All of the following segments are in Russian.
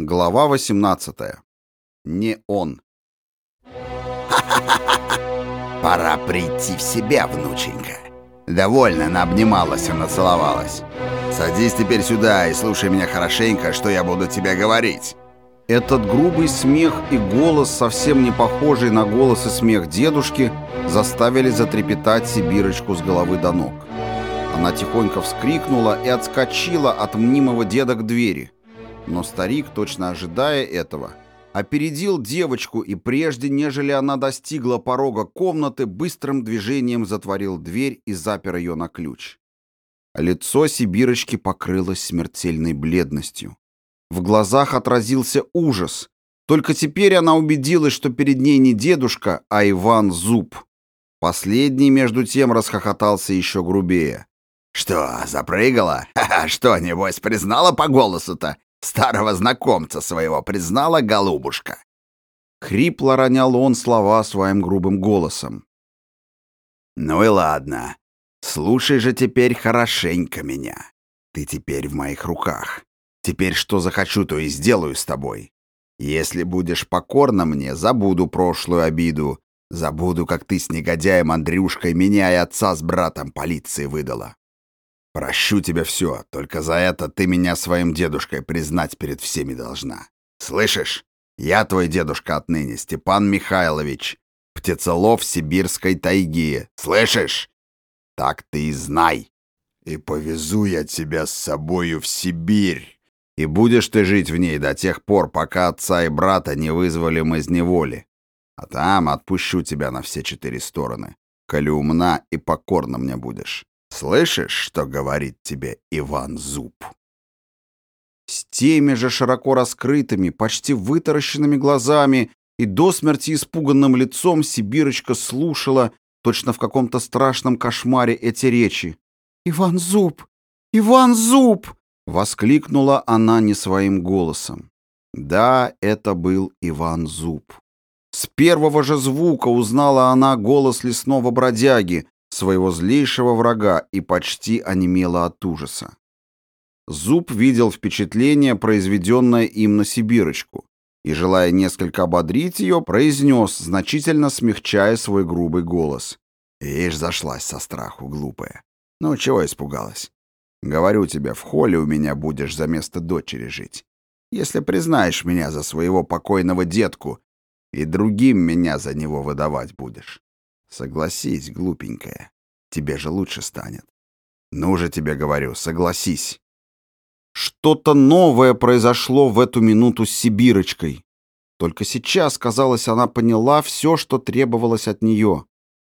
Глава 18. Не он. Пора прийти в себя, внученька. Довольно наобнималась и нацеловалась. Садись теперь сюда и слушай меня хорошенько, что я буду тебе говорить. Этот грубый смех и голос, совсем не похожий на голос и смех дедушки, заставили затрепетать Сибирочку с головы до ног. Она тихонько вскрикнула и отскочила от мнимого деда к двери – но старик, точно ожидая этого, опередил девочку и прежде, нежели она достигла порога комнаты, быстрым движением затворил дверь и запер ее на ключ. Лицо Сибирочки покрылось смертельной бледностью. В глазах отразился ужас. Только теперь она убедилась, что перед ней не дедушка, а Иван Зуб. Последний, между тем, расхохотался еще грубее. «Что, запрыгала? Ха -ха, что, небось, признала по голосу-то? Старого знакомца своего признала голубушка. Хрипло ронял он слова своим грубым голосом. «Ну и ладно. Слушай же теперь хорошенько меня. Ты теперь в моих руках. Теперь что захочу, то и сделаю с тобой. Если будешь покорна мне, забуду прошлую обиду, забуду, как ты с негодяем Андрюшкой меня и отца с братом полиции выдала. Прощу тебе все, только за это ты меня своим дедушкой признать перед всеми должна. Слышишь? Я твой дедушка отныне, Степан Михайлович, птицелов сибирской тайги. Слышишь? Так ты и знай. И повезу я тебя с собою в Сибирь. И будешь ты жить в ней до тех пор, пока отца и брата не вызволим из неволи. А там отпущу тебя на все четыре стороны, коли умна и покорна мне будешь. Слышишь, что говорит тебе Иван Зуб?» С теми же широко раскрытыми, почти вытаращенными глазами и до смерти испуганным лицом Сибирочка слушала, точно в каком-то страшном кошмаре, эти речи. «Иван Зуб! Иван Зуб!» — воскликнула она не своим голосом. Да, это был Иван Зуб. С первого же звука узнала она голос лесного бродяги, своего злейшего врага и почти онемела от ужаса. Зуб видел впечатление, произведенное им на Сибирочку, и, желая несколько ободрить ее, произнес, значительно смягчая свой грубый голос. «Ишь, зашлась со страху, глупая. Ну, чего испугалась? Говорю тебе, в холле у меня будешь за место дочери жить. Если признаешь меня за своего покойного детку, и другим меня за него выдавать будешь. Согласись, глупенькая. Тебе же лучше станет. Ну же тебе говорю, согласись. Что-то новое произошло в эту минуту с Сибирочкой. Только сейчас, казалось, она поняла все, что требовалось от нее.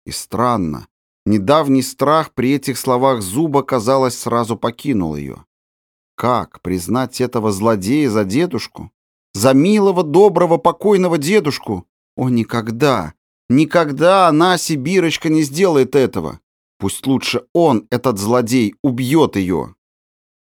И странно, недавний страх при этих словах зуба, казалось, сразу покинул ее. Как признать этого злодея за дедушку? За милого, доброго, покойного дедушку? О, никогда! Никогда она, Сибирочка, не сделает этого. Пусть лучше он, этот злодей, убьет ее.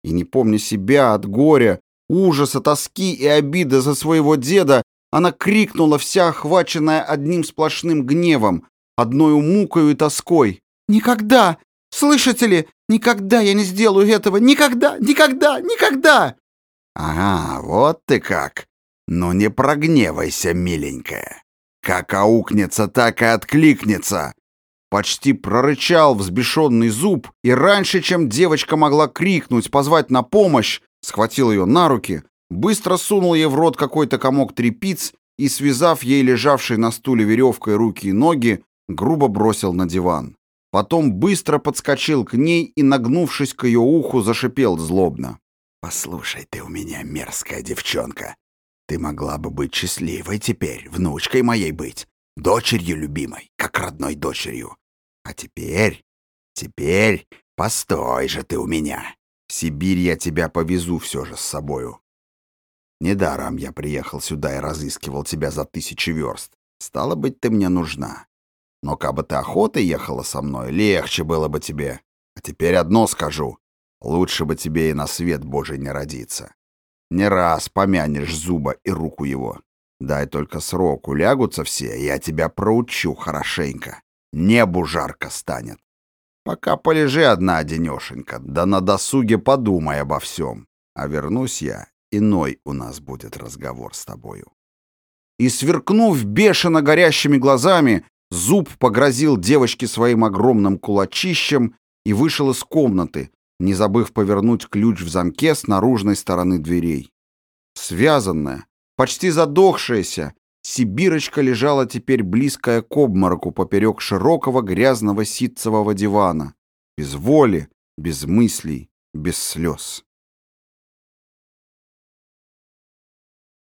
И не помня себя от горя, ужаса, тоски и обиды за своего деда, она крикнула, вся охваченная одним сплошным гневом, одною мукою и тоской. «Никогда! Слышите ли? Никогда я не сделаю этого! Никогда! Никогда! Никогда!» «Ага, вот ты как! Ну не прогневайся, миленькая!» Как аукнется, так и откликнется. Почти прорычал взбешенный зуб, и раньше, чем девочка могла крикнуть, позвать на помощь, схватил ее на руки, быстро сунул ей в рот какой-то комок трепиц и, связав ей лежавшей на стуле веревкой руки и ноги, грубо бросил на диван. Потом быстро подскочил к ней и, нагнувшись к ее уху, зашипел злобно. «Послушай ты у меня, мерзкая девчонка, ты могла бы быть счастливой теперь, внучкой моей быть, дочерью любимой, как родной дочерью. А теперь, теперь, постой же ты у меня. В Сибирь я тебя повезу все же с собою. Недаром я приехал сюда и разыскивал тебя за тысячи верст. Стало быть, ты мне нужна. Но кабы ты охотой ехала со мной, легче было бы тебе. А теперь одно скажу. Лучше бы тебе и на свет Божий не родиться. Не раз помянешь зуба и руку его. Дай только срок, улягутся все, я тебя проучу хорошенько. Небу жарко станет. Пока полежи одна денешенька, да на досуге подумай обо всем. А вернусь я, иной у нас будет разговор с тобою. И, сверкнув бешено горящими глазами, Зуб погрозил девочке своим огромным кулачищем и вышел из комнаты, не забыв повернуть ключ в замке с наружной стороны дверей. Связанная, почти задохшаяся, Сибирочка лежала теперь близкая к обмороку поперек широкого грязного ситцевого дивана, без воли, без мыслей, без слез.